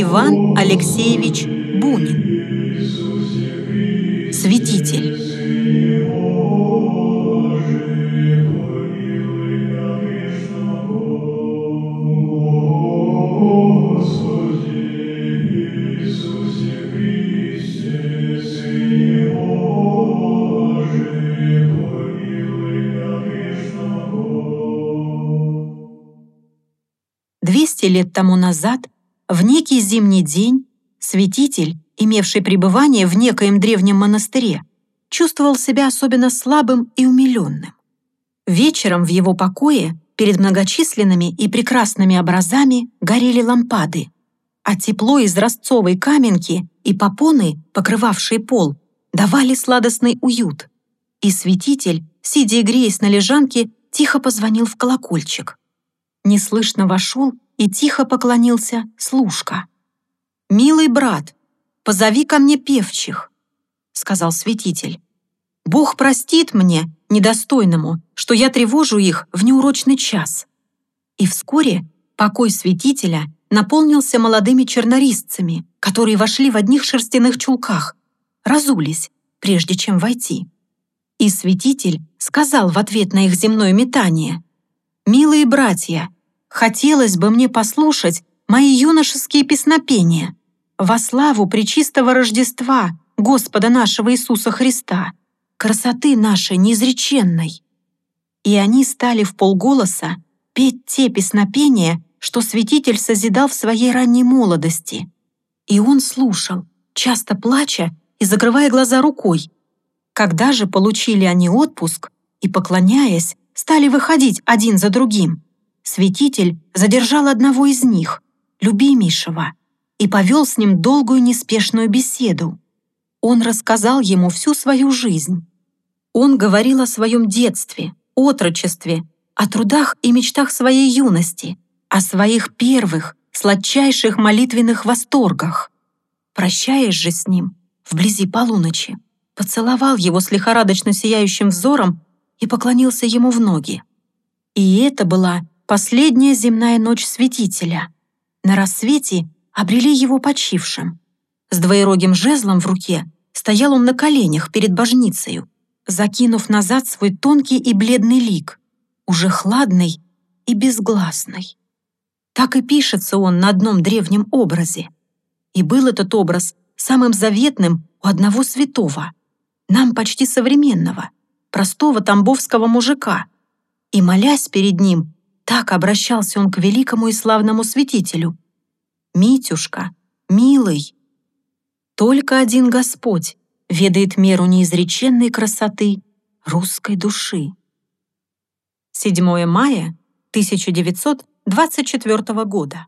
Иван Алексеевич Бунин. Святитель. Лет тому назад, в некий зимний день, святитель, имевший пребывание в некоем древнем монастыре, чувствовал себя особенно слабым и умиленным. Вечером в его покое перед многочисленными и прекрасными образами горели лампады, а тепло из ростцовой каменки и попоны, покрывавшие пол, давали сладостный уют. И святитель, сидя и греясь на лежанке, тихо позвонил в колокольчик неслышно вошел и тихо поклонился служка. «Милый брат, позови ко мне певчих», — сказал святитель. «Бог простит мне, недостойному, что я тревожу их в неурочный час». И вскоре покой святителя наполнился молодыми чернорисцами, которые вошли в одних шерстяных чулках, разулись, прежде чем войти. И святитель сказал в ответ на их земное метание, «Милые братья, Хотелось бы мне послушать мои юношеские песнопения во славу Пречистого Рождества Господа нашего Иисуса Христа, красоты нашей неизреченной. И они стали в полголоса петь те песнопения, что святитель созидал в своей ранней молодости. И он слушал, часто плача и закрывая глаза рукой. Когда же получили они отпуск и, поклоняясь, стали выходить один за другим, святитель задержал одного из них, любимейшего, и повел с ним долгую неспешную беседу. Он рассказал ему всю свою жизнь. Он говорил о своем детстве, отрочестве, о трудах и мечтах своей юности, о своих первых, сладчайших молитвенных восторгах. Прощаясь же с ним, вблизи полуночи, поцеловал его с лихорадочно сияющим взором и поклонился ему в ноги. И это была Последняя земная ночь святителя. На рассвете обрели его почившим. С двоерогим жезлом в руке стоял он на коленях перед божницею, закинув назад свой тонкий и бледный лик, уже хладный и безгласный. Так и пишется он на одном древнем образе. И был этот образ самым заветным у одного святого, нам почти современного, простого тамбовского мужика. И, молясь перед ним, так обращался он к великому и славному святителю. «Митюшка, милый, только один Господь ведает меру неизреченной красоты русской души». 7 мая 1924 года.